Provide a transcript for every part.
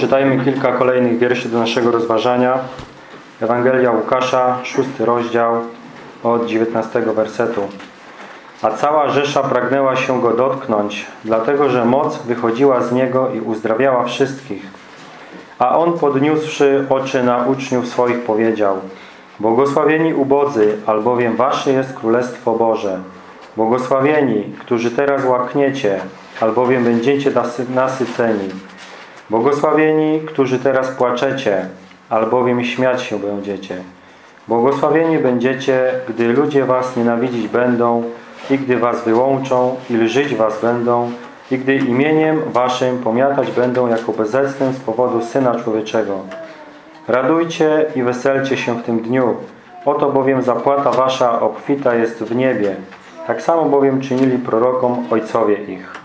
Przeczytajmy kilka kolejnych wierszy do naszego rozważania. Ewangelia Łukasza, szósty rozdział od 19 wersetu. A cała Rzesza pragnęła się Go dotknąć, dlatego że moc wychodziła z Niego i uzdrawiała wszystkich. A On podniósłszy oczy na uczniów swoich powiedział Błogosławieni ubodzy, albowiem Wasze jest Królestwo Boże. Błogosławieni, którzy teraz łakniecie, albowiem będziecie nasyceni. Błogosławieni, którzy teraz płaczecie, albowiem śmiać się będziecie. Błogosławieni będziecie, gdy ludzie was nienawidzić będą i gdy was wyłączą i lżyć was będą i gdy imieniem waszym pomiatać będą jako bezecnym z powodu Syna Człowieczego. Radujcie i weselcie się w tym dniu, oto bowiem zapłata wasza obfita jest w niebie. Tak samo bowiem czynili prorokom ojcowie ich.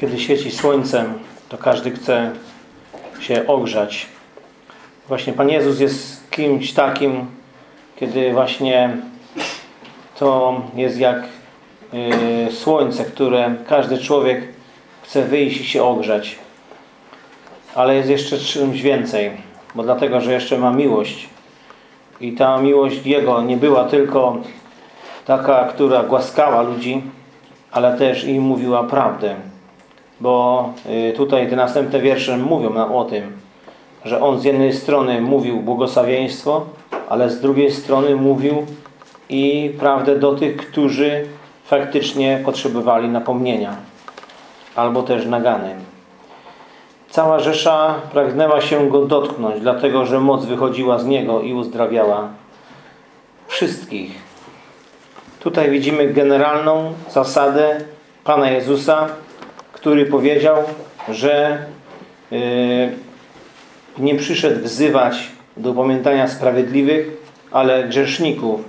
Kiedy świeci słońcem, to każdy chce się ogrzać. Właśnie Pan Jezus jest kimś takim, kiedy właśnie to jest jak y, słońce, które każdy człowiek chce wyjść i się ogrzać. Ale jest jeszcze czymś więcej, bo dlatego, że jeszcze ma miłość. I ta miłość Jego nie była tylko taka, która głaskała ludzi, ale też i mówiła prawdę bo y, tutaj te następne wiersze mówią nam o tym, że On z jednej strony mówił błogosławieństwo, ale z drugiej strony mówił i prawdę do tych, którzy faktycznie potrzebowali napomnienia albo też nagany. Cała Rzesza pragnęła się Go dotknąć, dlatego że moc wychodziła z Niego i uzdrawiała wszystkich. Tutaj widzimy generalną zasadę Pana Jezusa, który powiedział, że y, nie przyszedł wzywać do pamiętania sprawiedliwych, ale grzeszników.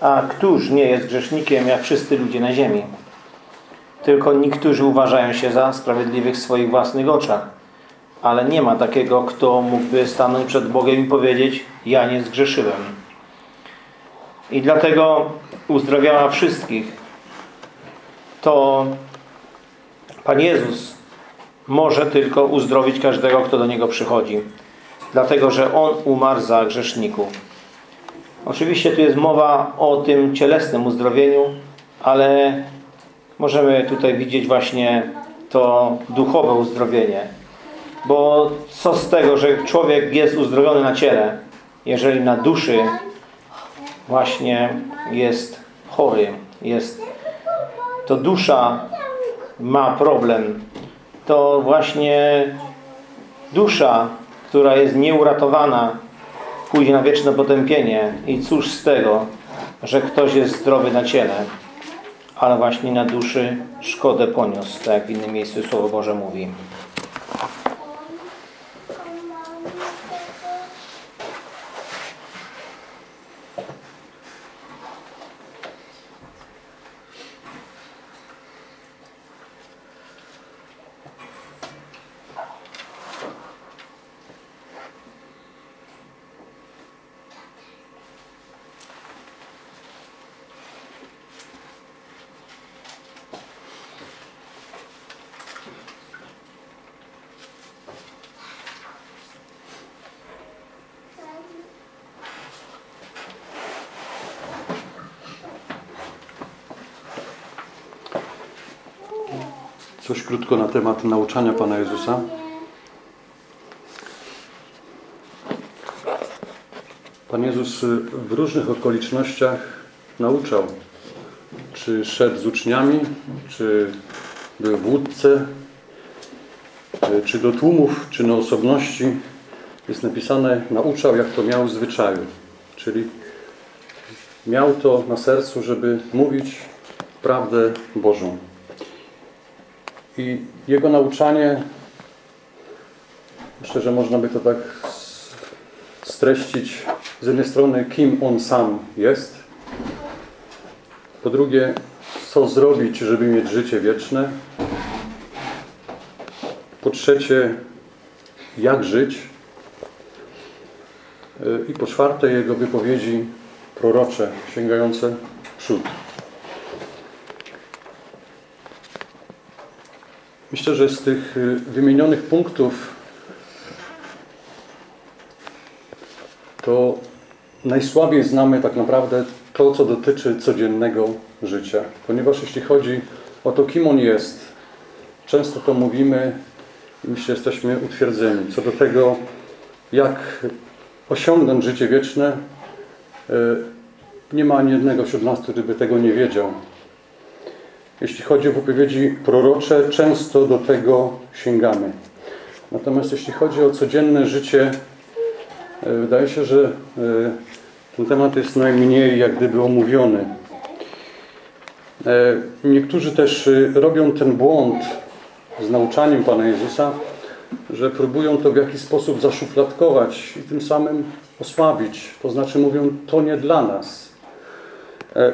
A któż nie jest grzesznikiem, jak wszyscy ludzie na ziemi? Tylko niektórzy uważają się za sprawiedliwych w swoich własnych oczach. Ale nie ma takiego, kto mógłby stanąć przed Bogiem i powiedzieć ja nie zgrzeszyłem. I dlatego uzdrawiała wszystkich. To Pan Jezus może tylko uzdrowić każdego, kto do Niego przychodzi. Dlatego, że On umarł za grzeszników. Oczywiście tu jest mowa o tym cielesnym uzdrowieniu, ale możemy tutaj widzieć właśnie to duchowe uzdrowienie. Bo co z tego, że człowiek jest uzdrowiony na ciele, jeżeli na duszy właśnie jest chory, jest to dusza ma problem, to właśnie dusza, która jest nieuratowana, pójdzie na wieczne potępienie. I cóż z tego, że ktoś jest zdrowy na ciele, ale właśnie na duszy szkodę poniósł, tak jak w innym miejscu Słowo Boże mówi. Coś krótko na temat nauczania Pana Jezusa. Pan Jezus w różnych okolicznościach nauczał. Czy szedł z uczniami, czy był w łódce, czy do tłumów, czy na osobności. jest napisane, nauczał jak to miał w zwyczaju. Czyli miał to na sercu, żeby mówić prawdę Bożą. I jego nauczanie, myślę, że można by to tak streścić. Z jednej strony, kim on sam jest, po drugie, co zrobić, żeby mieć życie wieczne, po trzecie, jak żyć. I po czwarte, jego wypowiedzi prorocze, sięgające przód. Myślę, że z tych y, wymienionych punktów to najsłabiej znamy tak naprawdę to, co dotyczy codziennego życia. Ponieważ jeśli chodzi o to, kim On jest, często to mówimy i myślę, jesteśmy utwierdzeni. Co do tego, jak osiągnąć życie wieczne, y, nie ma ani jednego wśród nas, który by tego nie wiedział. Jeśli chodzi o wypowiedzi prorocze, często do tego sięgamy. Natomiast jeśli chodzi o codzienne życie, y, wydaje się, że y, ten temat jest najmniej jak gdyby omówiony. Niektórzy też robią ten błąd z nauczaniem Pana Jezusa, że próbują to w jakiś sposób zaszufladkować i tym samym osłabić. To znaczy mówią, to nie dla nas.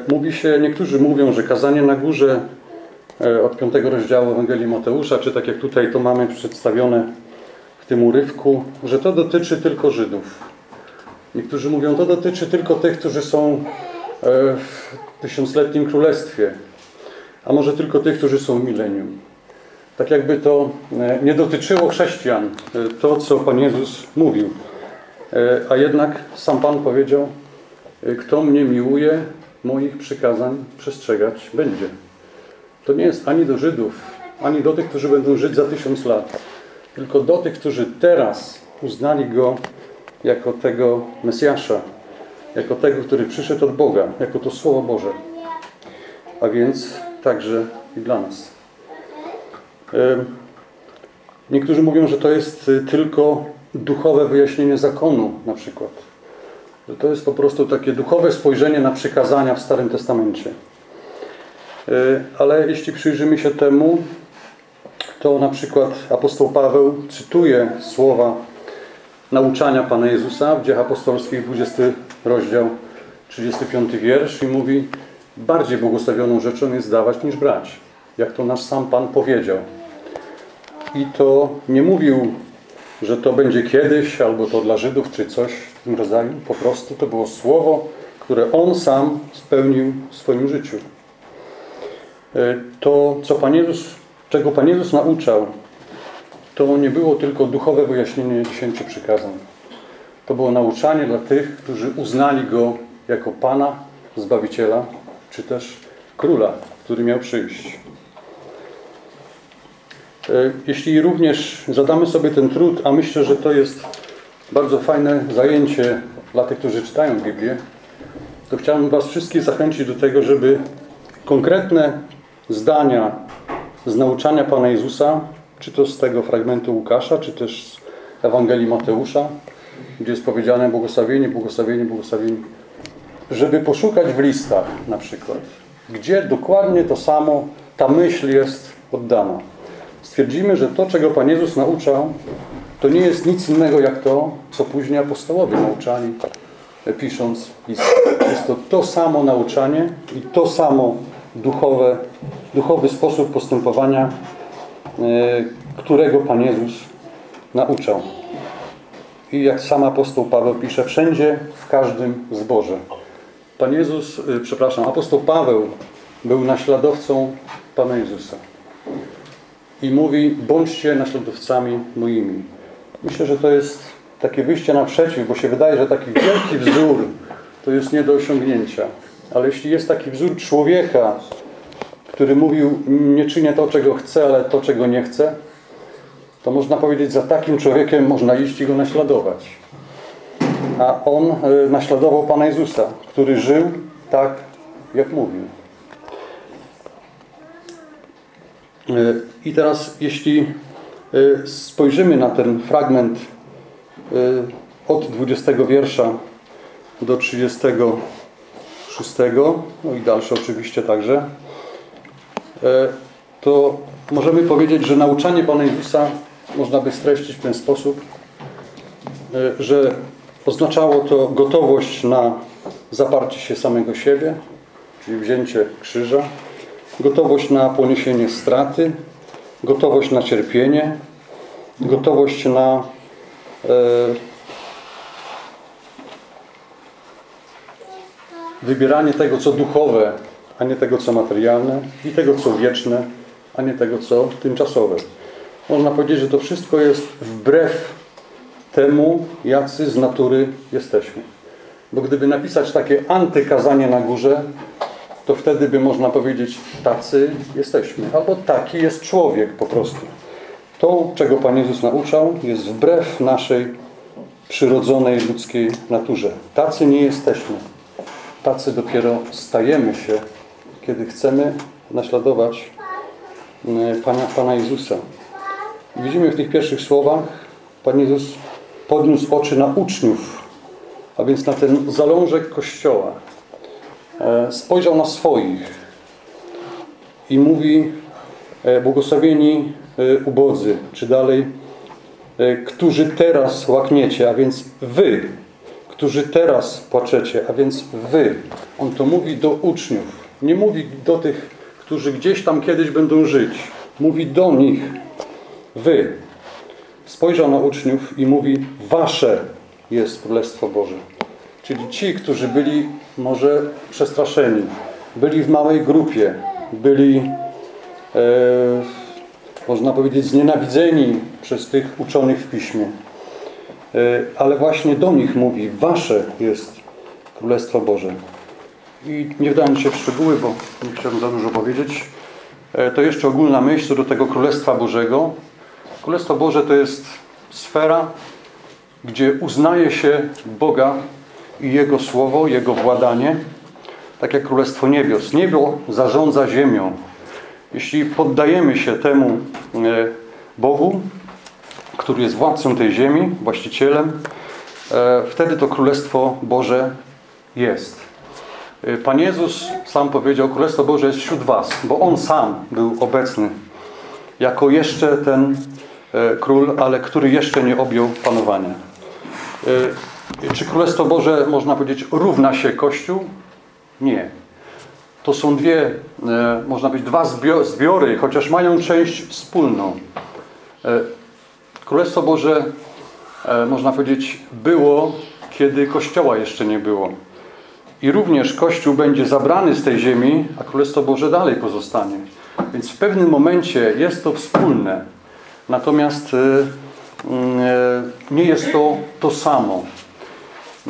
Mówi się, niektórzy mówią, że kazanie na górze od piątego rozdziału Ewangelii Mateusza, czy tak jak tutaj to mamy przedstawione w tym urywku, że to dotyczy tylko Żydów. Niektórzy mówią, to dotyczy tylko tych, którzy są w tysiącletnim królestwie, a może tylko tych, którzy są w milenium. Tak jakby to nie dotyczyło chrześcijan, to co Pan Jezus mówił. A jednak sam Pan powiedział, kto mnie miłuje, moich przykazań przestrzegać będzie. To nie jest ani do Żydów, ani do tych, którzy będą żyć za tysiąc lat, tylko do tych, którzy teraz uznali Go jako tego Mesjasza, jako tego, który przyszedł od Boga, jako to Słowo Boże. A więc także i dla nas. Niektórzy mówią, że to jest tylko duchowe wyjaśnienie zakonu na przykład. Że to jest po prostu takie duchowe spojrzenie na przykazania w Starym Testamencie. Ale jeśli przyjrzymy się temu, to na przykład apostoł Paweł cytuje słowa nauczania Pana Jezusa w Dziejach Apostolskich, 20 rozdział, 35 wiersz i mówi bardziej błogosławioną rzeczą jest dawać niż brać. Jak to nasz sam Pan powiedział. I to nie mówił, że to będzie kiedyś, albo to dla Żydów, czy coś w tym rodzaju. Po prostu to było słowo, które On sam spełnił w swoim życiu. To, co Pan Jezus, czego Pan Jezus nauczał, to nie było tylko duchowe wyjaśnienie dziesięciu przykazań. To było nauczanie dla tych, którzy uznali Go jako Pana, Zbawiciela, czy też Króla, który miał przyjść. Jeśli również zadamy sobie ten trud, a myślę, że to jest bardzo fajne zajęcie dla tych, którzy czytają Biblię, to chciałbym Was wszystkich zachęcić do tego, żeby konkretne zdania z nauczania Pana Jezusa, czy to z tego fragmentu Łukasza, czy też z Ewangelii Mateusza, gdzie jest powiedziane błogosławienie, błogosławienie, błogosławienie, żeby poszukać w listach na przykład, gdzie dokładnie to samo, ta myśl jest oddana. Stwierdzimy, że to, czego Pan Jezus nauczał, to nie jest nic innego jak to, co później apostołowie nauczali, pisząc list. Jest to to samo nauczanie i to samo duchowe, duchowy sposób postępowania, którego Pan Jezus nauczał. I jak sam apostoł Paweł pisze, wszędzie, w każdym zborze. Pan Jezus, przepraszam, apostoł Paweł był naśladowcą Pana Jezusa. I mówi, bądźcie naśladowcami moimi. Myślę, że to jest takie wyjście naprzeciw, bo się wydaje, że taki wielki wzór to jest nie do osiągnięcia. Ale jeśli jest taki wzór człowieka, który mówił, nie czynię to, czego chcę, ale to, czego nie chcę, to można powiedzieć, za takim człowiekiem można iść i go naśladować. A on naśladował Pana Jezusa, który żył tak, jak mówił. I teraz, jeśli spojrzymy na ten fragment y, od 20 wiersza do 36, no i dalsze oczywiście także, e, to możemy powiedzieć, że nauczanie Pana Jezusa można by streścić w ten sposób, że oznaczało to gotowość na zaparcie się samego siebie, czyli wzięcie krzyża, gotowość na poniesienie straty, gotowość na cierpienie, gotowość na e, wybieranie tego, co duchowe, a nie tego, co materialne i tego, co wieczne, a nie tego, co tymczasowe. Można powiedzieć, że to wszystko jest wbrew temu, jacy z natury jesteśmy. Bo gdyby napisać takie antykazanie na górze, to wtedy by można powiedzieć, tacy jesteśmy. Albo taki jest człowiek po prostu. To, czego Pan Jezus nauczał, jest wbrew naszej przyrodzonej ludzkiej naturze. Tacy nie jesteśmy. Tacy dopiero stajemy się, kiedy chcemy naśladować mm, Pana, Pana Jezusa. Widzimy w tych pierwszych słowach, Pan Jezus podniósł oczy na uczniów, a więc na ten zalążek Kościoła. E, spojrzał na swoich i mówi e, błogosławieni e, ubodzy, czy dalej, którzy teraz łakniecie, a więc wy, którzy teraz płaczecie, a więc wy. On to mówi do uczniów. Nie mówi do tych, którzy gdzieś tam kiedyś będą żyć. Mówi do nich. Wy. Spojrzał na uczniów i mówi wasze jest Królestwo Boże. Czyli ci, którzy byli może przestraszeni, byli w małej grupie, byli e, można powiedzieć znienawidzeni przez tych uczonych w Piśmie. E, ale właśnie do nich mówi, wasze jest Królestwo Boże. I nie wdając się w szczegóły, bo nie chciałbym za dużo powiedzieć, e, to jeszcze ogólna myśl co do tego Królestwa Bożego. Królestwo Boże to jest sfera, gdzie uznaje się Boga i Jego Słowo, Jego władanie, tak jak Królestwo Niebios. Niebo zarządza ziemią. Jeśli poddajemy się temu e, Bogu, który jest władcą tej ziemi, właścicielem, e, wtedy to Królestwo Boże jest. E, Pan Jezus sam powiedział, Królestwo Boże jest wśród was, bo On sam był obecny jako jeszcze ten król, ale który jeszcze nie objął panowania. Czy Królestwo Boże, można powiedzieć, równa się Kościół? Nie. To są dwie, można powiedzieć, dwa zbiory, chociaż mają część wspólną. Królestwo Boże, e, można powiedzieć, było, kiedy Kościoła jeszcze nie było. I również Kościół będzie zabrany z tej ziemi, a Królestwo Boże dalej pozostanie. Więc w pewnym momencie jest to wspólne. Natomiast e, mm, e, nie jest to to samo.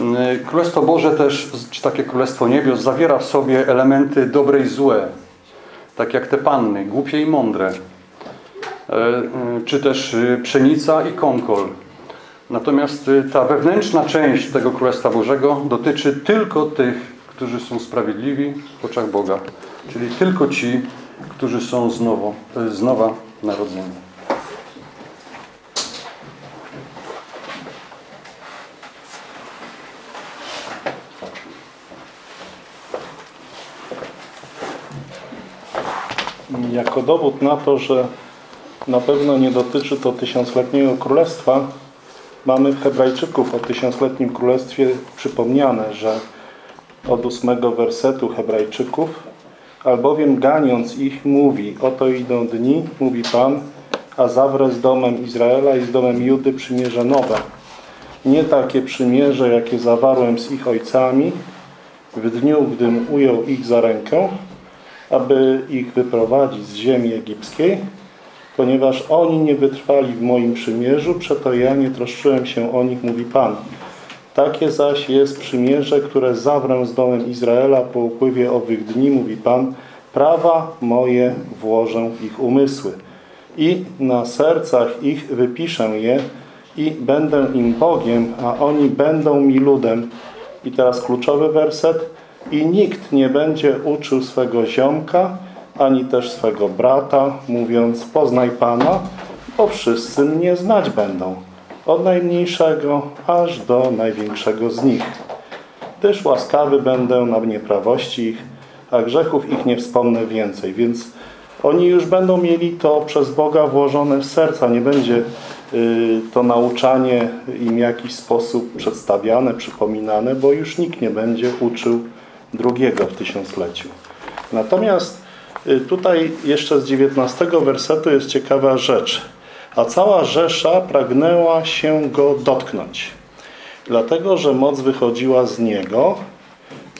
Mm, Królestwo Boże też, czy takie Królestwo Niebios, zawiera w sobie elementy dobre i złe. Tak jak te panny, głupie i mądre. E, e, czy też pszenica i konkol. Natomiast ta wewnętrzna część tego Królestwa Bożego dotyczy tylko tych, którzy są sprawiedliwi w oczach Boga. Czyli tylko ci, którzy są znowu, z nowa narodzeni. Jako dowód na to, że na pewno nie dotyczy to tysiącletniego królestwa. Mamy w Hebrajczyków o tysiącletnim królestwie przypomniane, że od ósmego wersetu Hebrajczyków albowiem ganiąc ich mówi, oto idą dni, mówi Pan, a zawrę z domem Izraela i z domem Judy przymierze nowe. Nie takie przymierze, jakie zawarłem z ich ojcami w dniu, gdym ujął ich za rękę, aby ich wyprowadzić z ziemi egipskiej, ponieważ oni nie wytrwali w moim przymierzu, przeto ja nie troszczyłem się o nich, mówi Pan. Takie zaś jest przymierze, które zawrę z domem Izraela po upływie owych dni, mówi Pan, prawa moje włożę w ich umysły i na sercach ich wypiszę je i będę im Bogiem, a oni będą mi ludem. I teraz kluczowy werset. I nikt nie będzie uczył swego ziomka, ani też swego brata, mówiąc poznaj Pana, bo wszyscy mnie znać będą. od najmniejszego aż do największego z nich. Gdyż łaskawy będę na nieprawości ich, a grzechów ich nie wspomnę więcej. Więc oni już będą mieli to przez Boga włożone w serca. Nie będzie y, to nauczanie im w jakiś sposób przedstawiane, przypominane, bo już nikt nie będzie uczył drugiego w tysiącleciu. Natomiast y, tutaj jeszcze z 19 wersetu jest ciekawa rzecz. A cała Rzesza pragnęła się go dotknąć, dlatego że moc wychodziła z niego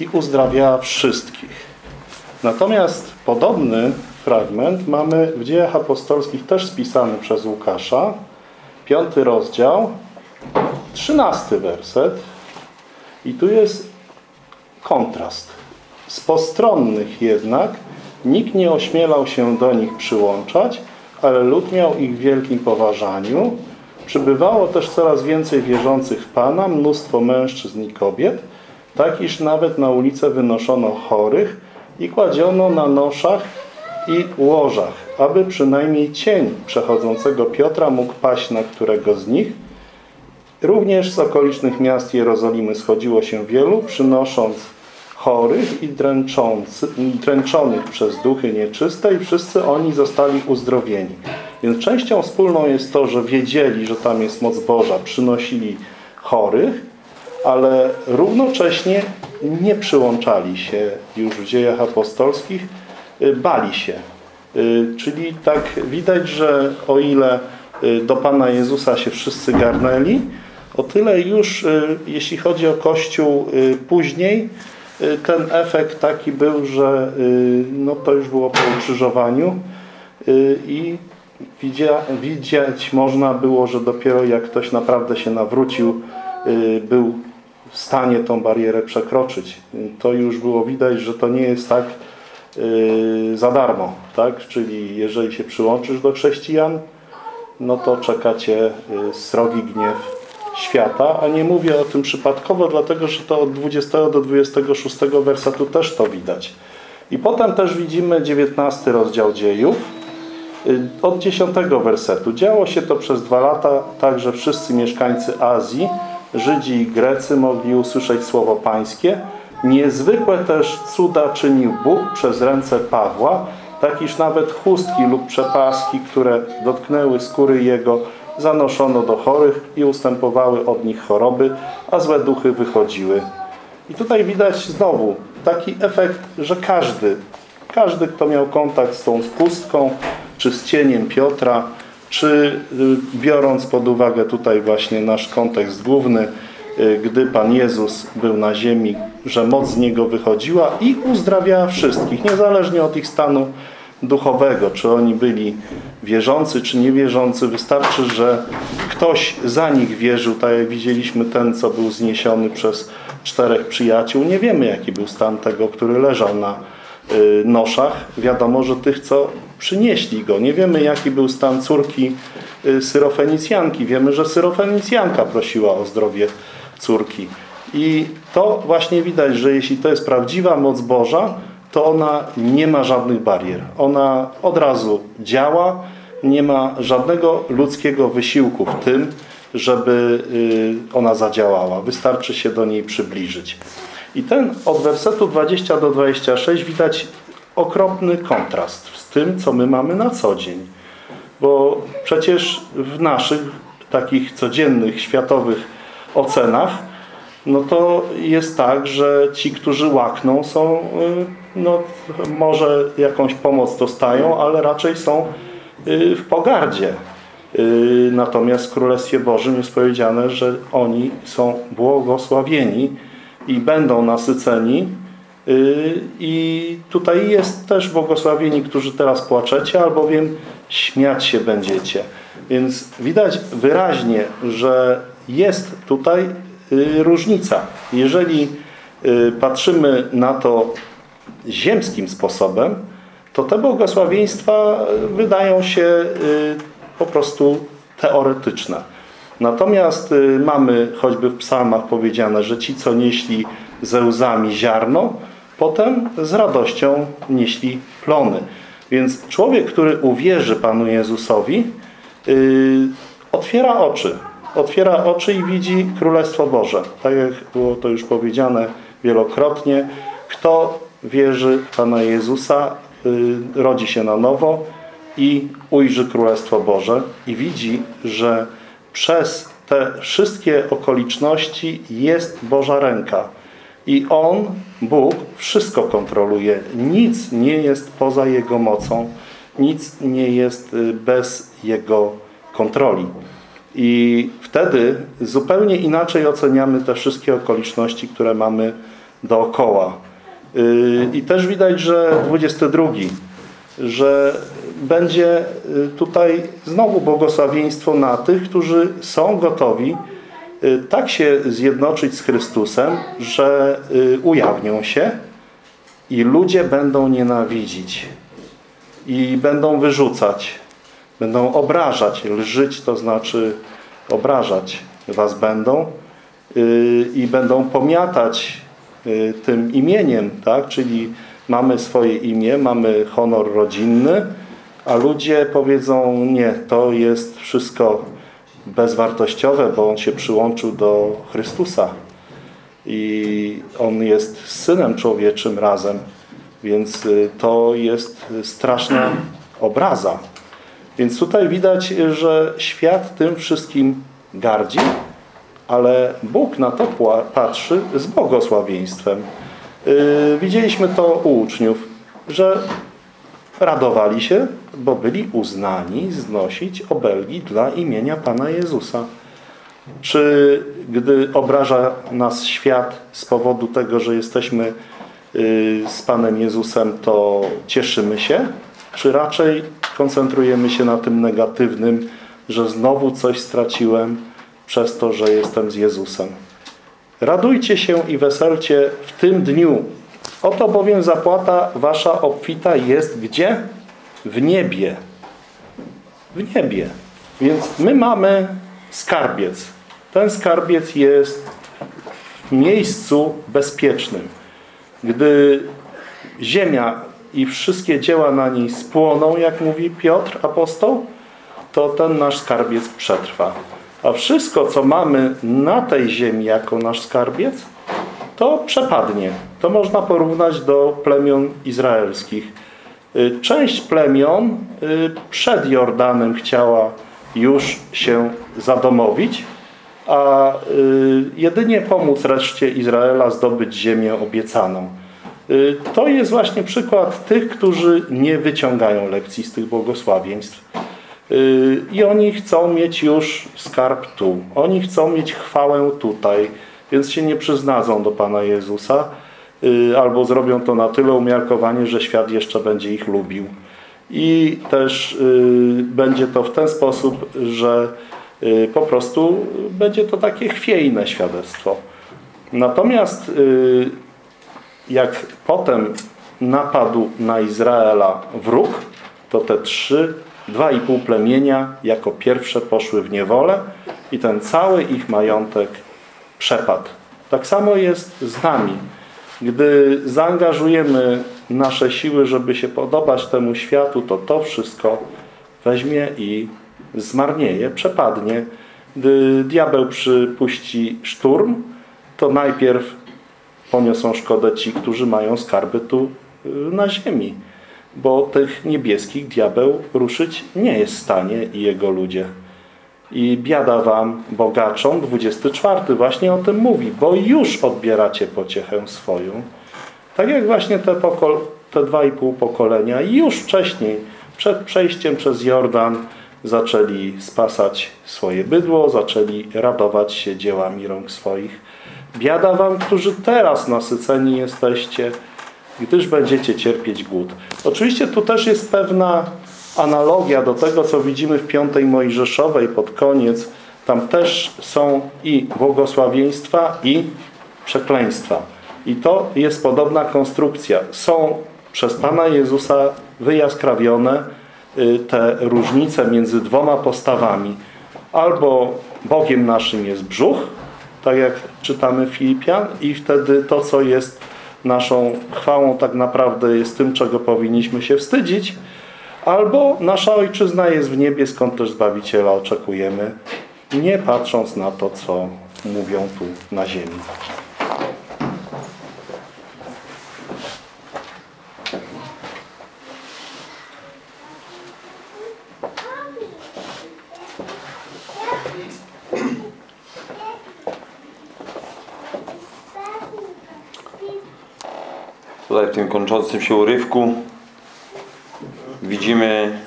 i uzdrawiała wszystkich. Natomiast podobny fragment mamy w dziejach apostolskich też spisany przez Łukasza, piąty rozdział, trzynasty werset. I tu jest kontrast. Z postronnych jednak nikt nie ośmielał się do nich przyłączać, ale lud miał ich w wielkim poważaniu. Przybywało też coraz więcej wierzących w Pana, mnóstwo mężczyzn i kobiet, tak iż nawet na ulicę wynoszono chorych i kładziono na noszach i łożach, aby przynajmniej cień przechodzącego Piotra mógł paść na którego z nich. Również z okolicznych miast Jerozolimy schodziło się wielu, przynosząc chorych i dręczonych przez duchy nieczyste i wszyscy oni zostali uzdrowieni. Więc częścią wspólną jest to, że wiedzieli, że tam jest moc Boża, przynosili chorych, ale równocześnie nie przyłączali się już w dziejach apostolskich, y, bali się. Y, czyli tak widać, że o ile y, do Pana Jezusa się wszyscy garnęli, o tyle już, jeśli chodzi o Kościół później, ten efekt taki był, że no to już było po ukrzyżowaniu i widzieć można było, że dopiero jak ktoś naprawdę się nawrócił, był w stanie tą barierę przekroczyć. To już było widać, że to nie jest tak za darmo. Tak? Czyli jeżeli się przyłączysz do chrześcijan, no to czeka Cię yy, srogi gniew świata, a nie mówię o tym przypadkowo, dlatego że to od 20 do 26 wersetu też to widać. I potem też widzimy 19 rozdział dziejów, yy, od 10 wersetu. Działo się to przez dwa lata, tak że wszyscy mieszkańcy Azji Żydzi i Grecy mogli usłyszeć słowo pańskie. Niezwykłe też cuda czynił Bóg przez ręce Pawła, tak iż nawet chustki lub przepaski, które dotknęły skóry jego, zanoszono do chorych i ustępowały od nich choroby, a złe duchy wychodziły. I tutaj widać znowu taki efekt, że każdy, każdy, kto miał kontakt z tą pustką, czy z cieniem Piotra, czy y, biorąc pod uwagę tutaj właśnie nasz kontekst główny, y, gdy Pan Jezus był na ziemi, że moc z Niego wychodziła i uzdrawiała wszystkich, niezależnie od ich stanu duchowego, czy oni byli wierzący, czy niewierzący. Wystarczy, że ktoś za nich wierzył, tak jak widzieliśmy ten, co był zniesiony przez czterech przyjaciół. Nie wiemy, jaki był stan tego, który leżał na y, noszach. Wiadomo, że tych, co przynieśli go. Nie wiemy, jaki był stan córki y, Syrofenicjanki. Wiemy, że Syrofenicjanka prosiła o zdrowie córki. I to właśnie widać, że jeśli to jest prawdziwa moc Boża, to ona nie ma żadnych barier. Ona od razu działa, nie ma żadnego ludzkiego wysiłku w tym, żeby y, ona zadziałała. Wystarczy się do niej przybliżyć. I ten od wersetu 20 do 26 widać okropny kontrast z tym, co my mamy na co dzień. Bo przecież w naszych takich codziennych, światowych ocenach, no to jest tak, że ci, którzy łakną są, y, no może jakąś pomoc dostają, ale raczej są y, w pogardzie. Y, natomiast w Królestwie Bożym jest powiedziane, że oni są błogosławieni i będą nasyceni Y, I tutaj jest też błogosławieni, którzy teraz płaczecie, albowiem śmiać się będziecie. Więc widać wyraźnie, że jest tutaj różnica. Jeżeli patrzymy na to ziemskim sposobem, to te błogosławieństwa wydają się po prostu teoretyczne. Natomiast mamy choćby w psalmach powiedziane, że ci, co nieśli ze łzami ziarno, potem z radością nieśli plony. Więc człowiek, który uwierzy Panu Jezusowi, otwiera oczy. otwiera oczy i widzi Królestwo Boże. Tak jak było to już powiedziane wielokrotnie. Kto wierzy w Pana Jezusa, y, rodzi się na nowo i ujrzy Królestwo Boże i widzi, że przez te wszystkie okoliczności jest Boża ręka. I On, Bóg, wszystko kontroluje. Nic nie jest poza Jego mocą. Nic nie jest y, bez Jego kontroli. I wtedy zupełnie inaczej oceniamy te wszystkie okoliczności, które mamy dookoła. Y, I też widać, że 22, że będzie y, tutaj znowu błogosławieństwo na tych, którzy są gotowi y, tak się zjednoczyć z Chrystusem, że ujawnią się i ludzie będą nienawidzić i będą wyrzucać, będą obrażać. Lżyć to znaczy obrażać was będą i będą pomiatać tym imieniem, tak? czyli mamy swoje imię, mamy honor rodzinny, a ludzie powiedzą nie, to jest wszystko bezwartościowe, bo on się przyłączył do Chrystusa i on jest synem człowieczym razem, więc y, to jest straszna obraza. Więc tutaj widać, że świat tym wszystkim gardzi, ale Bóg na to patrzy z błogosławieństwem. Yy, widzieliśmy to u uczniów, że radowali się, bo byli uznani znosić obelgi dla imienia Pana Jezusa. Czy gdy obraża nas świat z powodu tego, że jesteśmy yy, z Panem Jezusem, to cieszymy się? Czy raczej koncentrujemy się na tym negatywnym, że znowu coś straciłem, przez to, że jestem z Jezusem. Radujcie się i weselcie w tym dniu. Oto bowiem zapłata wasza obfita jest gdzie? W niebie. W niebie. Więc my mamy skarbiec. Ten skarbiec jest w miejscu bezpiecznym. Gdy ziemia i wszystkie dzieła na niej spłoną, jak mówi Piotr apostoł, to ten nasz skarbiec przetrwa. A wszystko, co mamy na tej ziemi jako nasz skarbiec, to przepadnie. To można porównać do plemion izraelskich. Y, część plemion y, przed Jordanem chciała już się zadomowić, a y, jedynie pomóc reszcie Izraela zdobyć ziemię obiecaną. To jest właśnie przykład tych, którzy nie wyciągają lekcji z tych błogosławieństw. Y, I oni chcą mieć już skarb tu. Oni chcą mieć chwałę tutaj, więc się nie przyznadzą do Pana Jezusa y, albo zrobią to na tyle umiarkowanie, że świat jeszcze będzie ich lubił. I też y, będzie to w ten sposób, że po prostu będzie to takie chwiejne świadectwo. Natomiast jak potem napadł na Izraela wróg, to te trzy Dwa i pół plemienia jako pierwsze poszły w niewolę i ten cały ich majątek przepadł. Tak samo jest z nami. Gdy zaangażujemy nasze siły, żeby się podobać temu światu, to to wszystko weźmie i zmarnieje, przepadnie. Gdy diabeł przypuści szturm, to najpierw poniosą szkodę ci, którzy mają skarby tu y, na ziemi bo tych niebieskich diabeł ruszyć nie jest w stanie i jego ludzie. I biada wam, bogaczom, 24 właśnie o tym mówi, bo już odbieracie pociechę swoją. Tak jak właśnie te, te dwa i pół pokolenia już wcześniej, przed przejściem przez Jordan, zaczęli spasać swoje bydło, zaczęli radować się dziełami rąk swoich. Biada wam, którzy teraz nasyceni jesteście, gdyż będziecie cierpieć głód. Oczywiście tu też jest pewna analogia do tego, co widzimy w piątej Mojżeszowej pod koniec. Tam też są i błogosławieństwa, i przekleństwa. I to jest podobna konstrukcja. Są przez Pana Jezusa wyjaskrawione y, te różnice między dwoma postawami. Albo Bogiem naszym jest brzuch, tak jak czytamy Filipian, i wtedy to, co jest naszą chwałą tak naprawdę jest tym, czego powinniśmy się wstydzić, albo nasza Ojczyzna jest w niebie, skąd też Zbawiciela oczekujemy nie patrząc na to, co mówią tu na ziemi. Tutaj w tym kończącym się urywku widzimy,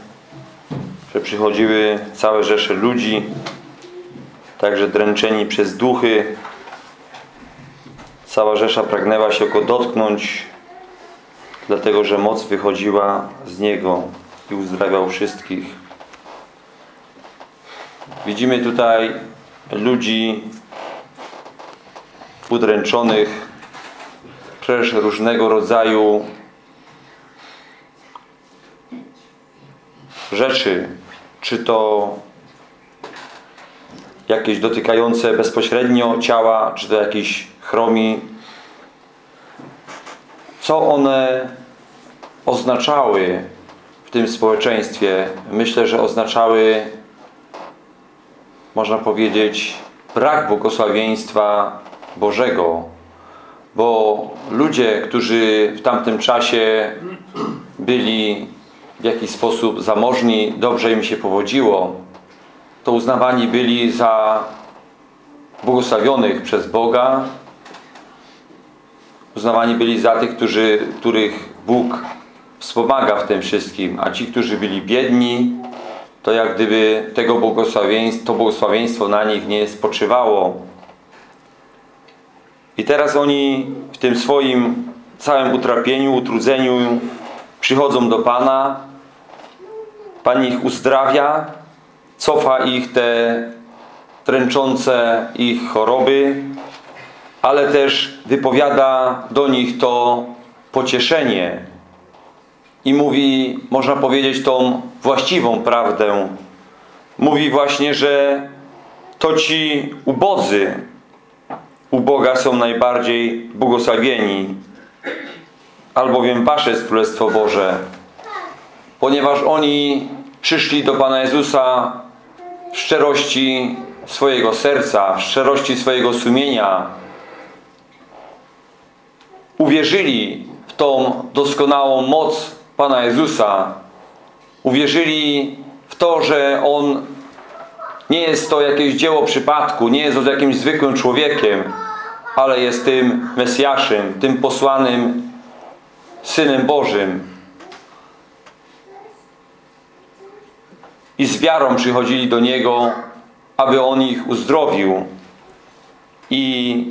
że przychodziły całe rzesze ludzi, także dręczeni przez duchy. Cała rzesza pragnęła się go dotknąć, dlatego że moc wychodziła z niego i uzdrawiał wszystkich. Widzimy tutaj ludzi udręczonych przez różnego rodzaju rzeczy, czy to jakieś dotykające bezpośrednio ciała, czy to jakieś chromi. Co one oznaczały w tym społeczeństwie? Myślę, że oznaczały, można powiedzieć, brak błogosławieństwa Bożego, bo ludzie, którzy w tamtym czasie byli w jakiś sposób zamożni, dobrze im się powodziło, to uznawani byli za błogosławionych przez Boga, uznawani byli za tych, którzy, których Bóg wspomaga w tym wszystkim, a ci, którzy byli biedni, to jak gdyby tego błogosławieństwa, to błogosławieństwo na nich nie spoczywało. I teraz oni w tym swoim całym utrapieniu, utrudzeniu przychodzą do Pana. Pan ich uzdrawia, cofa ich te tręczące ich choroby, ale też wypowiada do nich to pocieszenie i mówi, można powiedzieć, tą właściwą prawdę. Mówi właśnie, że to ci ubodzy, u Boga są najbardziej błogosławieni, albowiem Wasze jest Królestwo Boże, ponieważ oni przyszli do Pana Jezusa w szczerości swojego serca, w szczerości swojego sumienia, uwierzyli w tą doskonałą moc Pana Jezusa, uwierzyli w to, że On nie jest to jakieś dzieło przypadku, nie jest on jakimś zwykłym człowiekiem, ale jest tym Mesjaszem, tym posłanym Synem Bożym. I z wiarą przychodzili do Niego, aby On ich uzdrowił. I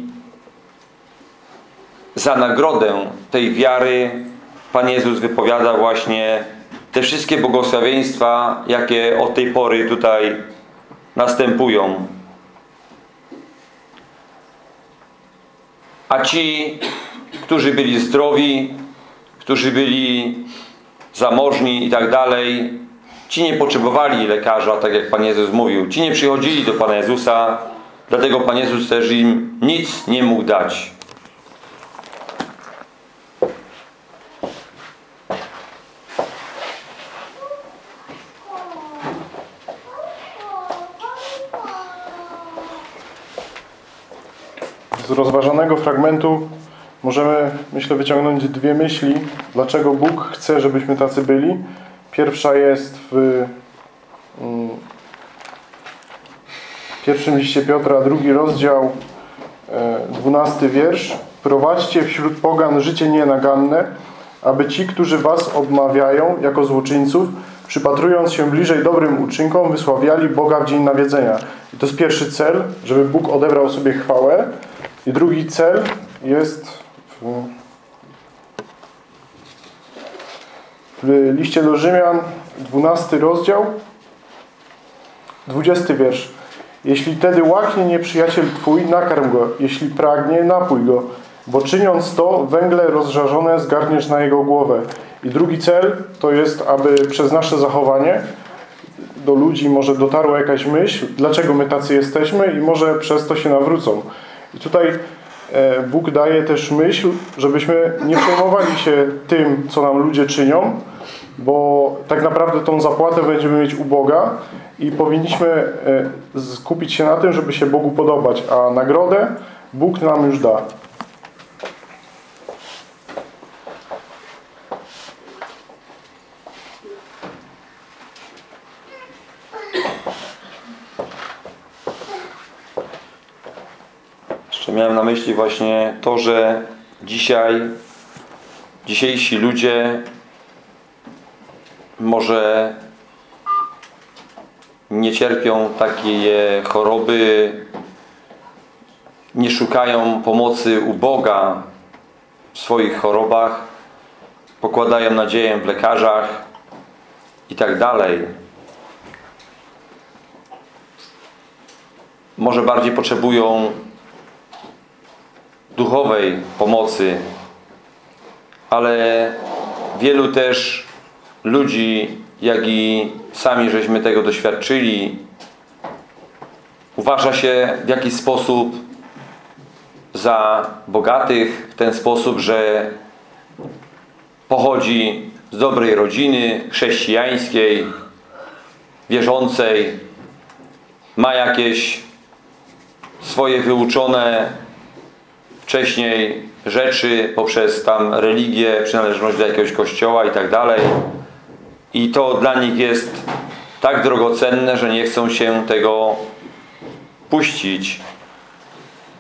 za nagrodę tej wiary Pan Jezus wypowiada właśnie te wszystkie błogosławieństwa, jakie od tej pory tutaj następują. A ci, którzy byli zdrowi, którzy byli zamożni i tak dalej, ci nie potrzebowali lekarza, tak jak Pan Jezus mówił. Ci nie przychodzili do Pana Jezusa, dlatego Pan Jezus też im nic nie mógł dać. Z rozważanego fragmentu możemy, myślę, wyciągnąć dwie myśli, dlaczego Bóg chce, żebyśmy tacy byli. Pierwsza jest w mm, pierwszym liście Piotra, drugi rozdział, e, dwunasty wiersz. Prowadźcie wśród pogan życie nienaganne, aby ci, którzy was obmawiają jako złoczyńców, przypatrując się bliżej dobrym uczynkom, wysławiali Boga w dzień nawiedzenia. I to jest pierwszy cel, żeby Bóg odebrał sobie chwałę. I drugi cel jest w, w liście do Rzymian, 12 rozdział, 20 wiersz. Jeśli tedy łaknie nieprzyjaciel Twój, nakarm go. Jeśli pragnie, napój go. Bo czyniąc to, węgle rozżarzone zgarniesz na jego głowę. I drugi cel to jest, aby przez nasze zachowanie do ludzi może dotarła jakaś myśl, dlaczego my tacy jesteśmy i może przez to się nawrócą. I tutaj e, Bóg daje też myśl, żebyśmy nie przejmowali się tym, co nam ludzie czynią, bo tak naprawdę tą zapłatę będziemy mieć u Boga i powinniśmy e, skupić się na tym, żeby się Bogu podobać, a nagrodę Bóg nam już da. Jeszcze miałem na myśli właśnie to, że dzisiaj dzisiejsi ludzie może nie cierpią takiej choroby, nie szukają pomocy u Boga w swoich chorobach, pokładają nadzieję w lekarzach i tak dalej. Może bardziej potrzebują duchowej pomocy, ale wielu też ludzi, jak i sami żeśmy tego doświadczyli, uważa się w jakiś sposób za bogatych w ten sposób, że pochodzi z dobrej rodziny chrześcijańskiej, wierzącej, ma jakieś swoje wyuczone wcześniej rzeczy poprzez tam religię, przynależność do jakiegoś kościoła i tak dalej. I to dla nich jest tak drogocenne, że nie chcą się tego puścić.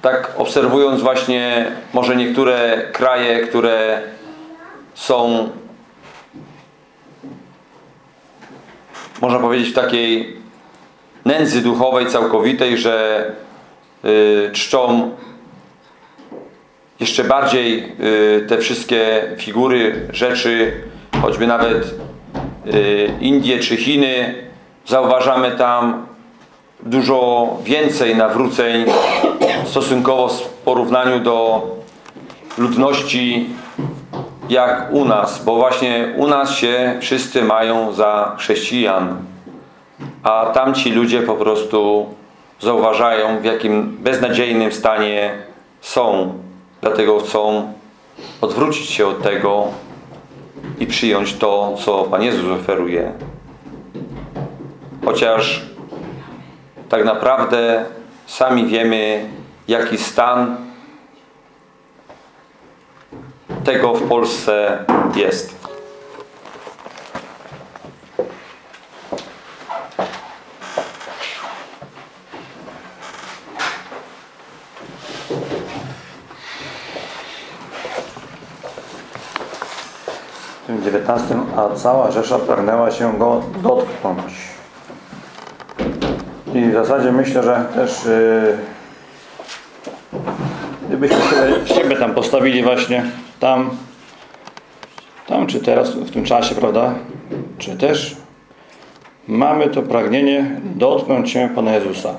Tak obserwując właśnie może niektóre kraje, które są można powiedzieć w takiej nędzy duchowej całkowitej, że yy, czczą jeszcze bardziej y, te wszystkie figury, rzeczy, choćby nawet y, Indie czy Chiny, zauważamy tam dużo więcej nawróceń stosunkowo w porównaniu do ludności jak u nas, bo właśnie u nas się wszyscy mają za chrześcijan, a tamci ludzie po prostu zauważają w jakim beznadziejnym stanie są. Dlatego chcą odwrócić się od tego i przyjąć to, co Pan Jezus oferuje. Chociaż tak naprawdę sami wiemy, jaki stan tego w Polsce jest. 19, a cała Rzesza pragnęła się go dotknąć. I w zasadzie myślę, że też yy, gdybyśmy siebie, siebie tam postawili właśnie tam, tam czy teraz, w tym czasie, prawda? Czy też mamy to pragnienie dotknąć się Pana Jezusa.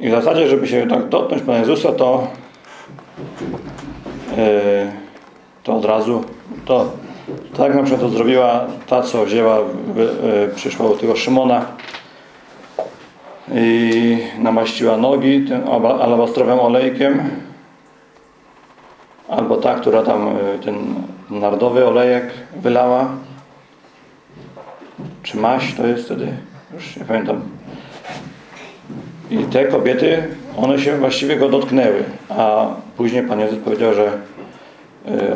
I w zasadzie, żeby się tak dotknąć Pana Jezusa, to yy, to od razu to tak na przykład to zrobiła ta, co wzięła, y, przyszła do tego Szymona i namaściła nogi tym aba- alabastrowym olejkiem. Albo ta, która tam y, ten nardowy olejek wylała. Czy maść to jest wtedy? Już nie pamiętam. I te kobiety one się właściwie go dotknęły. A później Pan Jezus powiedział, że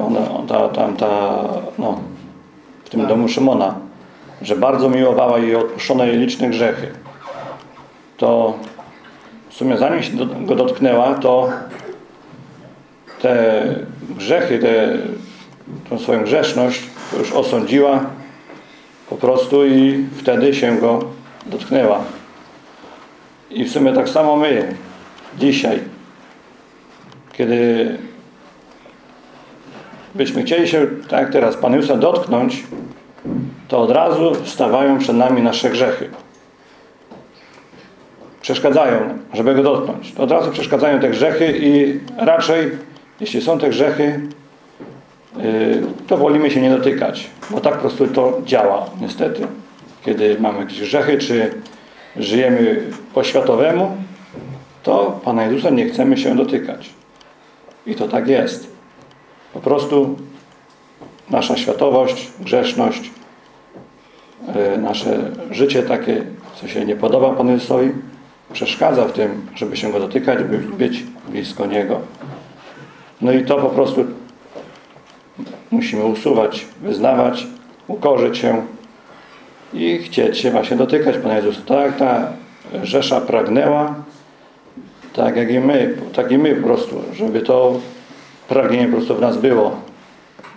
ona, ta, tam ta, no, w tym domu Szymona, że bardzo miłowała i odpuszczono jej liczne grzechy. To w sumie zanim się do, go dotknęła, to te grzechy, te, tą swoją grzeszność już osądziła po prostu i wtedy się go dotknęła. I w sumie tak samo my dzisiaj, kiedy byśmy chcieli się, tak jak teraz, Pana Jezusa dotknąć, to od razu stawają przed nami nasze grzechy. Przeszkadzają żeby Go dotknąć. To od razu przeszkadzają te grzechy i raczej, jeśli są te grzechy, yy, to wolimy się nie dotykać. Bo tak po prostu to działa, niestety. Kiedy mamy jakieś grzechy, czy żyjemy po światowemu, to Pana Jezusa nie chcemy się dotykać. I to tak jest. Po prostu nasza światowość, grzeszność, e, nasze życie takie, co się nie podoba Panu Jezusowi, przeszkadza w tym, żeby się Go dotykać, by być blisko Niego. No i to po prostu musimy usuwać, wyznawać, ukorzyć się i chcieć się właśnie dotykać Pana Jezusa. Tak ta Rzesza pragnęła, tak jak i my, tak i my po prostu, żeby to pragnienie po prostu w nas było.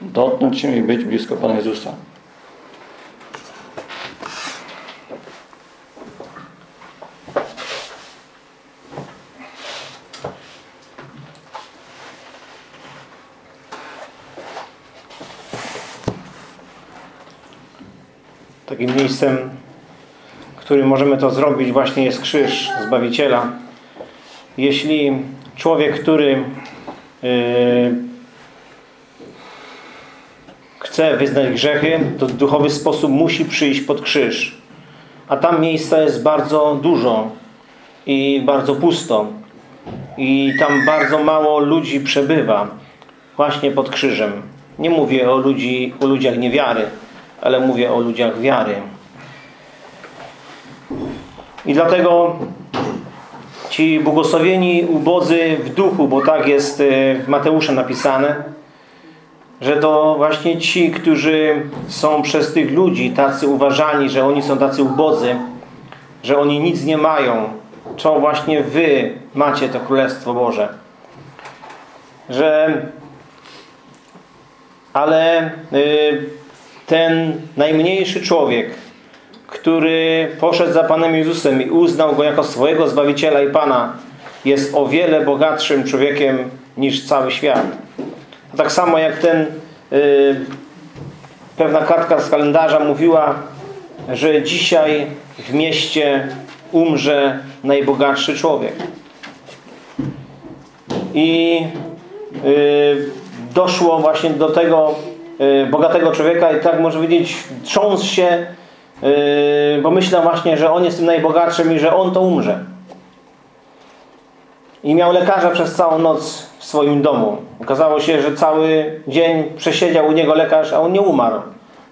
Dotknąć się i być blisko Pana Jezusa. Takim miejscem, w którym możemy to zrobić właśnie jest krzyż Zbawiciela. Jeśli człowiek, który chce wyznać grzechy, to w duchowy sposób musi przyjść pod krzyż. A tam miejsca jest bardzo dużo i bardzo pusto. I tam bardzo mało ludzi przebywa właśnie pod krzyżem. Nie mówię o, ludzi, o ludziach niewiary, ale mówię o ludziach wiary. I dlatego ci błogosławieni ubodzy w duchu, bo tak jest e, w Mateusza napisane, że to właśnie ci, którzy są przez tych ludzi tacy uważani, że oni są tacy ubodzy, że oni nic nie mają, to właśnie wy macie to Królestwo Boże. Że ale y, ten najmniejszy człowiek, który poszedł za Panem Jezusem i uznał Go jako swojego Zbawiciela i Pana, jest o wiele bogatszym człowiekiem niż cały świat. Tak samo jak ten y, pewna kartka z kalendarza mówiła, że dzisiaj w mieście umrze najbogatszy człowiek. I y, doszło właśnie do tego y, bogatego człowieka i tak może powiedzieć trząsł się, y, bo myślał właśnie, że on jest tym najbogatszym i że on to umrze. I miał lekarza przez całą noc w swoim domu. Okazało się, że cały dzień przesiedział u niego lekarz, a on nie umarł.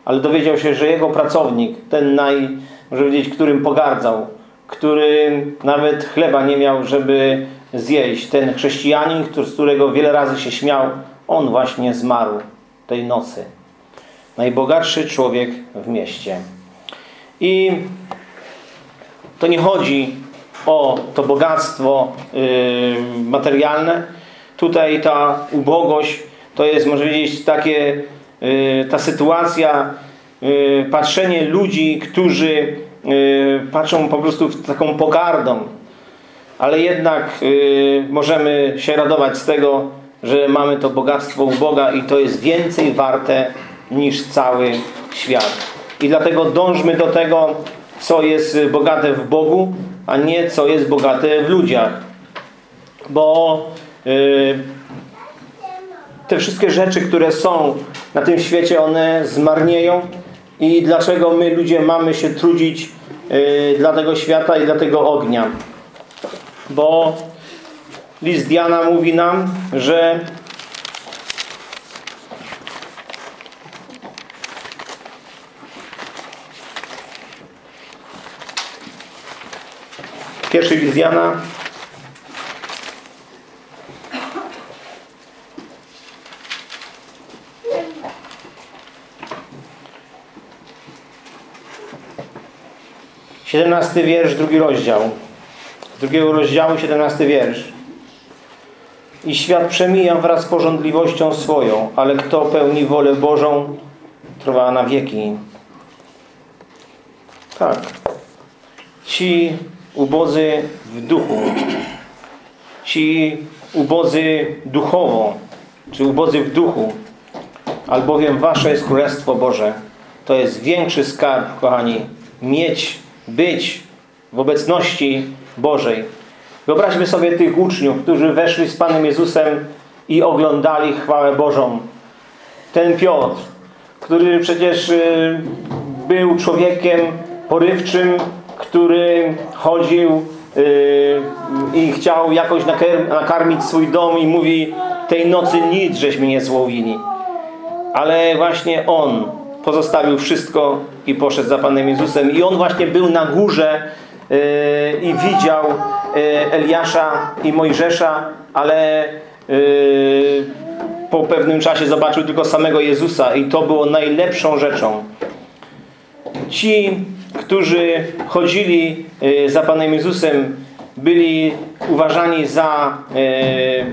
Ale dowiedział się, że jego pracownik, ten naj, może powiedzieć, którym pogardzał, który nawet chleba nie miał, żeby zjeść, ten chrześcijanin, który, z którego wiele razy się śmiał, on właśnie zmarł tej nocy. Najbogatszy człowiek w mieście. I to nie chodzi o to bogactwo yy, materialne. Tutaj ta ubogość to jest, może powiedzieć, takie, yy, ta sytuacja, yy, patrzenie ludzi, którzy yy, patrzą po prostu w taką pogardą. Ale jednak yy, możemy się radować z tego, że mamy to bogactwo u Boga i to jest więcej warte niż cały świat. I dlatego dążmy do tego, co jest bogate w Bogu, a nie co jest bogate w ludziach. Bo yy, te wszystkie rzeczy, które są na tym świecie, one zmarnieją i dlaczego my ludzie mamy się trudzić yy, dla tego świata i dla tego ognia. Bo list Diana mówi nam, że Pierwszy list Jana Siedemnasty wiersz, drugi rozdział. Z drugiego rozdziału, siedemnasty wiersz. I świat przemija wraz z porządliwością swoją, ale kto pełni wolę Bożą, trwa na wieki. Tak. Ci ubodzy w duchu, ci ubodzy duchowo, czy ubodzy w duchu, albowiem wasze jest Królestwo Boże. To jest większy skarb, kochani, mieć, być w obecności Bożej. Wyobraźmy sobie tych uczniów, którzy weszli z Panem Jezusem i oglądali chwałę Bożą. Ten Piotr, który przecież y, był człowiekiem porywczym, który chodził yy, i chciał jakoś nakarmić swój dom i mówi tej nocy nic żeśmy nie złowili. ale właśnie on pozostawił wszystko i poszedł za Panem Jezusem. I on właśnie był na górze yy, i widział yy, Eliasza i Mojżesza, ale yy, po pewnym czasie zobaczył tylko samego Jezusa i to było najlepszą rzeczą. Ci, którzy chodzili y, za Panem Jezusem, byli uważani za y,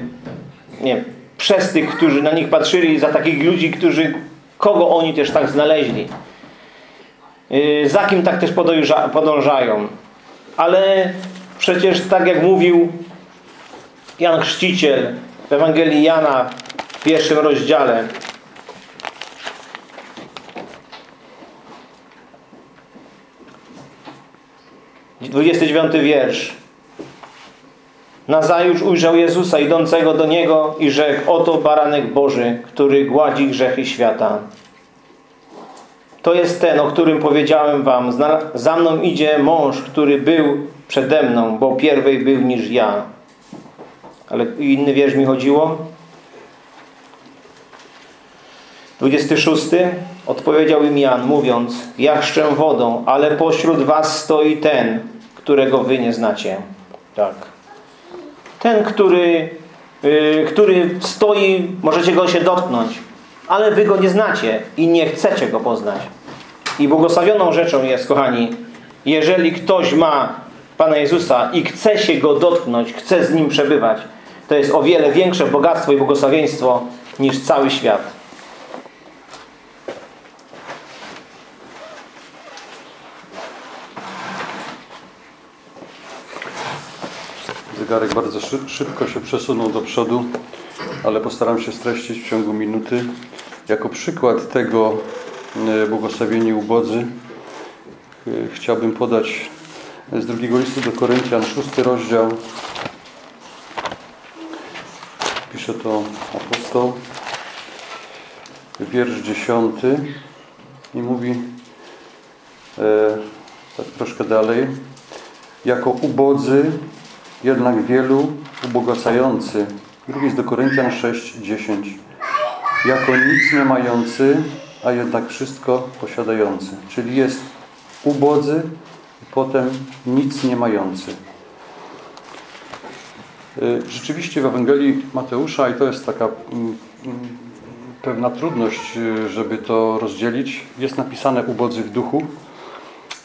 nie, przez tych, którzy na nich patrzyli, za takich ludzi, którzy kogo oni też tak znaleźli. Y, Za kim tak też podąża, podążają. Ale przecież tak jak mówił Jan Chrzciciel w Ewangelii Jana w pierwszym rozdziale, 29 wiersz. Nazajutrz ujrzał Jezusa idącego do Niego i rzekł, oto baranek Boży, który gładzi grzechy świata. To jest ten, o którym powiedziałem wam. Za mną idzie mąż, który był przede mną, bo pierwej był niż ja. Ale inny wiersz mi chodziło. 26. Odpowiedział im Jan, mówiąc, ja chrzczę wodą, ale pośród was stoi ten, którego wy nie znacie. Tak. Ten, który, y, który stoi, możecie go się dotknąć, ale wy go nie znacie i nie chcecie go poznać. I błogosławioną rzeczą jest, kochani, jeżeli ktoś ma Pana Jezusa i chce się go dotknąć, chce z nim przebywać, to jest o wiele większe bogactwo i błogosławieństwo niż cały świat. Zegarek bardzo szy- szybko się przesunął do przodu, ale postaram się streścić w ciągu minuty. Jako przykład tego e, błogosławieni ubodzy e, chciałbym podać z drugiego listu do Koryntian, szósty rozdział. Pisze to apostoł, wiersz dziesiąty i mówi e, tak troszkę dalej. Jako ubodzy jednak wielu ubogacający. Drugi jest do Koryntian 6, 10. Jako nic nie mający, a jednak wszystko posiadający. Czyli jest ubodzy i potem nic nie mający. Y, Rzeczywiście w Ewangelii Mateusza, i to jest taka mm, mm, pewna trudność, y, żeby to rozdzielić, jest napisane ubodzy w duchu,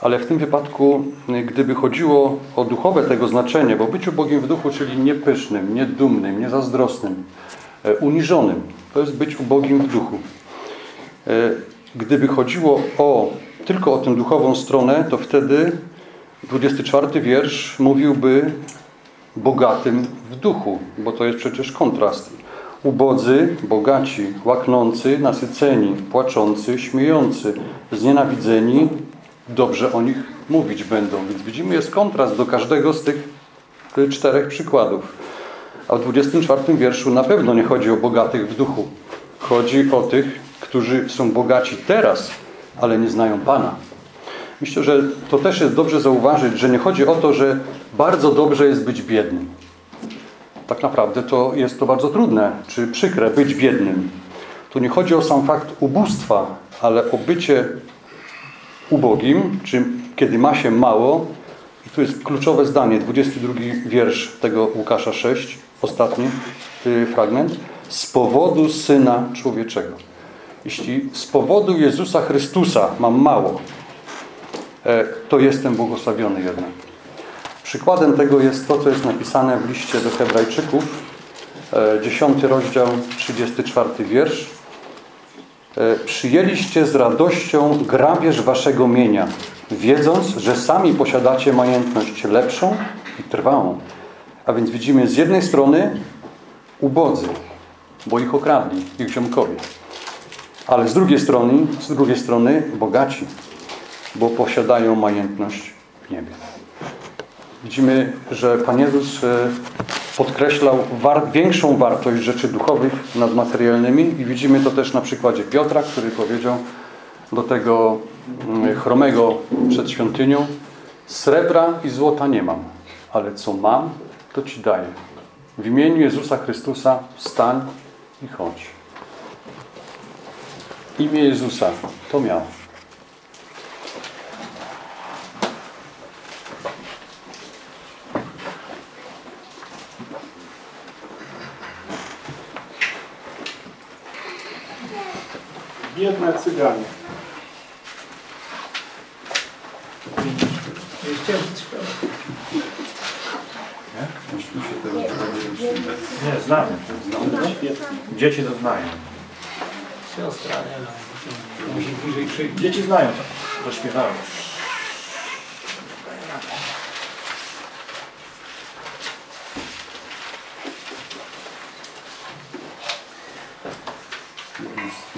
ale w tym wypadku, y, gdyby chodziło o duchowe tego znaczenie, bo być ubogim w duchu, czyli nie pysznym, nie dumnym, nie zazdrosnym, e, uniżonym, to jest być ubogim w duchu. E, Gdyby chodziło o, tylko o tę duchową stronę, to wtedy 24 wiersz mówiłby bogatym w duchu, bo to jest przecież kontrast. Ubodzy, bogaci, łaknący, nasyceni, płaczący, śmiejący, znienawidzeni, dobrze o nich mówić będą. Więc widzimy, jest kontrast do każdego z tych y, czterech przykładów. A w 24 wierszu na pewno nie chodzi o bogatych w duchu. Chodzi o tych, którzy są bogaci teraz, ale nie znają Pana. Myślę, że to też jest dobrze zauważyć, że nie chodzi o to, że bardzo dobrze jest być biednym. Tak naprawdę to jest to bardzo trudne, czy przykre być biednym. Tu nie chodzi o sam fakt ubóstwa, ale o bycie ubogim, czy kiedy ma się mało. I tu jest kluczowe zdanie, 22 wiersz tego Łukasza 6, ostatni y, fragment. Z powodu Syna Człowieczego. Jeśli z powodu Jezusa Chrystusa mam mało, e, to jestem błogosławiony jednak. Przykładem tego jest to, co jest napisane w liście do Hebrajczyków, e, 10 rozdział, 34 wiersz. E, Przyjęliście z radością grabież waszego mienia, wiedząc, że sami posiadacie majętność lepszą i trwałą. A więc widzimy z jednej strony ubodzy, bo ich okradli, ich ziomkowie. Ale z drugiej strony, z drugiej strony bogaci, bo posiadają majętność w niebie. Widzimy, że Pan Jezus e, podkreślał war większą wartość rzeczy duchowych nad materialnymi i widzimy to też na przykładzie Piotra, który powiedział do tego mm, chromego przed świątynią srebra i złota nie mam, ale co mam, to Ci daję. W imieniu Jezusa Chrystusa wstań i chodź. Imię Jezusa to miał. jednak cyganie. Nie, znamy. Świetnie. Dzieci to znają. Siostra, nie no. Dzieci znają to. Dośpiewają.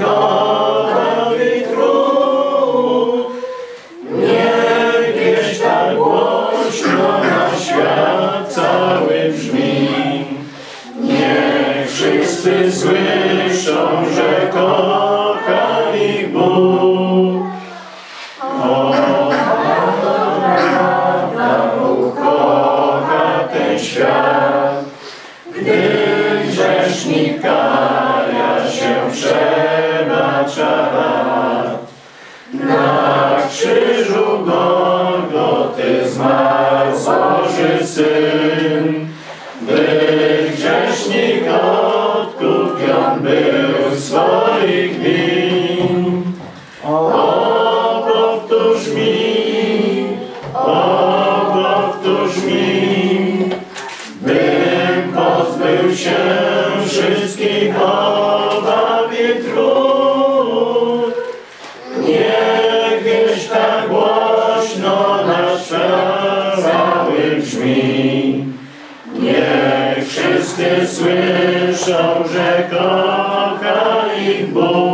가 smiles on should face. pierwszą, że kocha ich Bóg.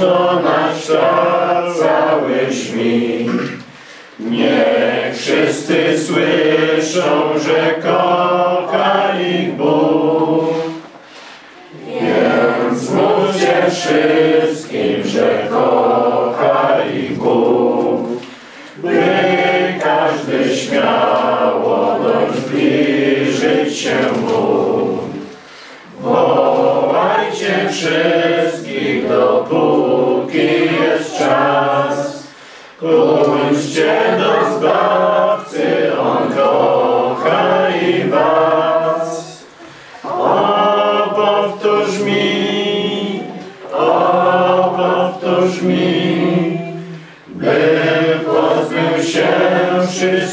Rozproszona świat cały śmi. Niech wszyscy słyszą, że kocha ich Bóg. Więc mówcie wszystkim, że kocha ich Bóg, by każdy śmiało dość zbliżyć się Bóg. Wołajcie wszyscy,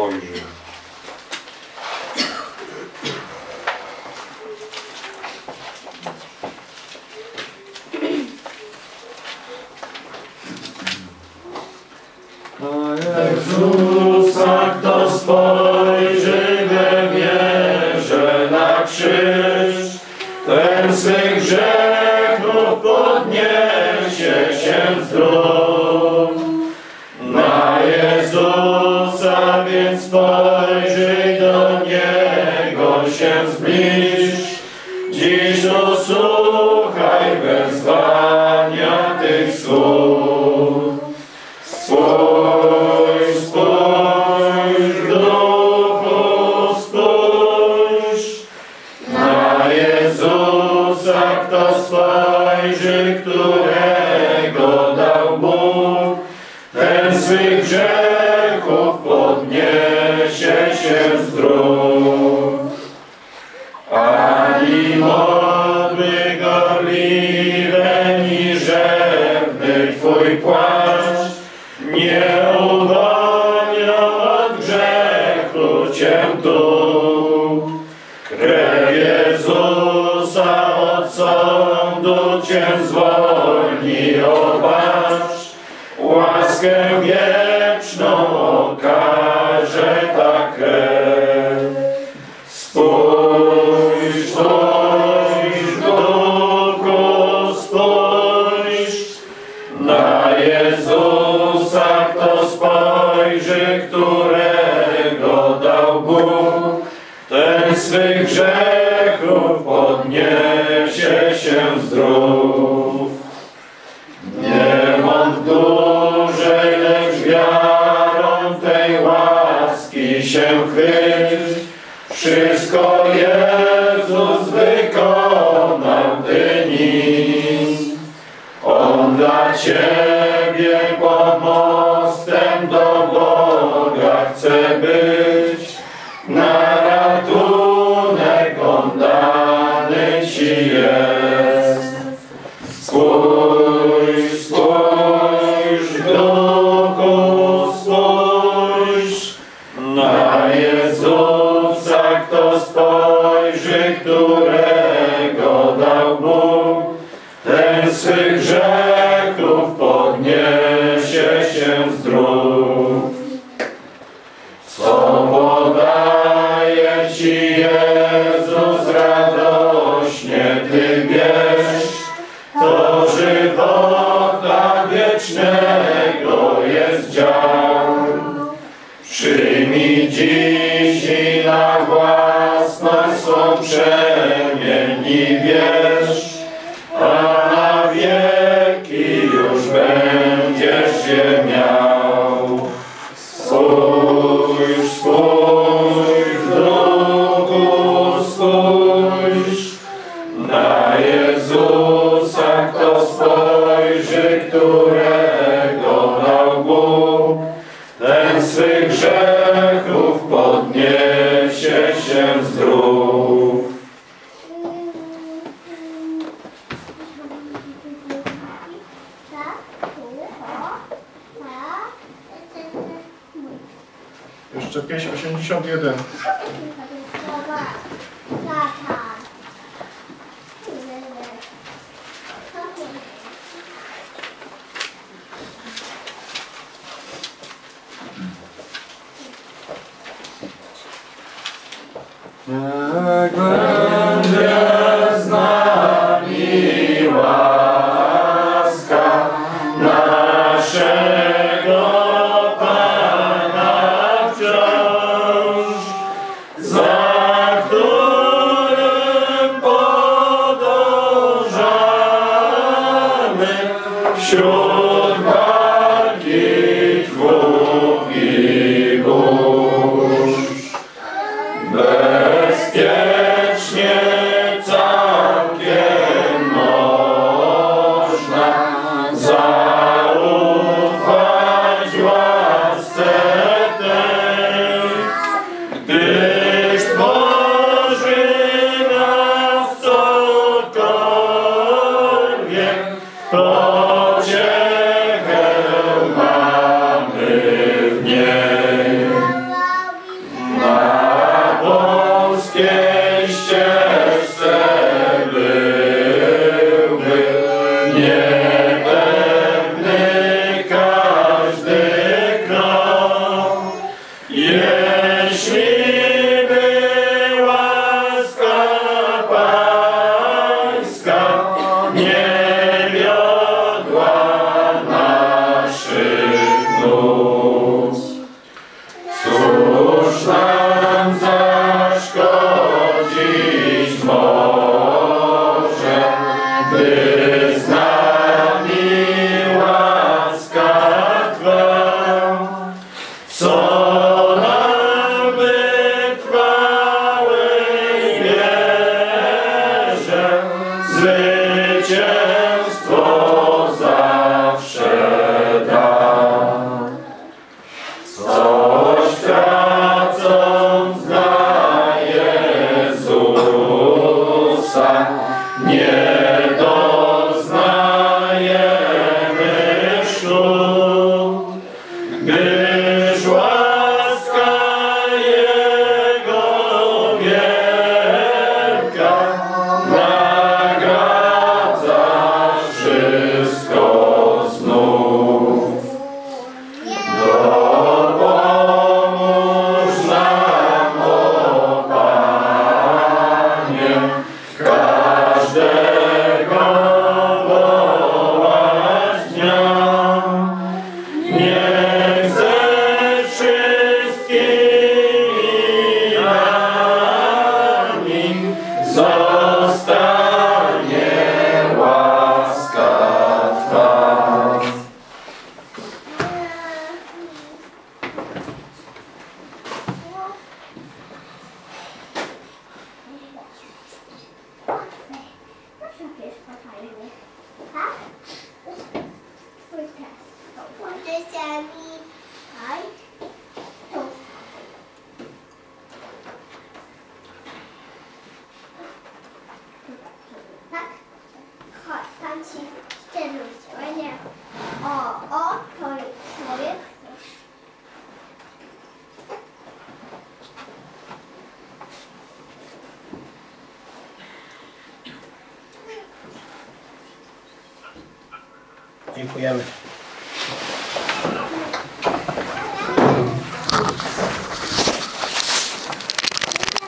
spojrzy. Jezusa, kto spojrzy we wierze na krzyż, ten swych grzechów podniesie się zdrowy. Christ Cię.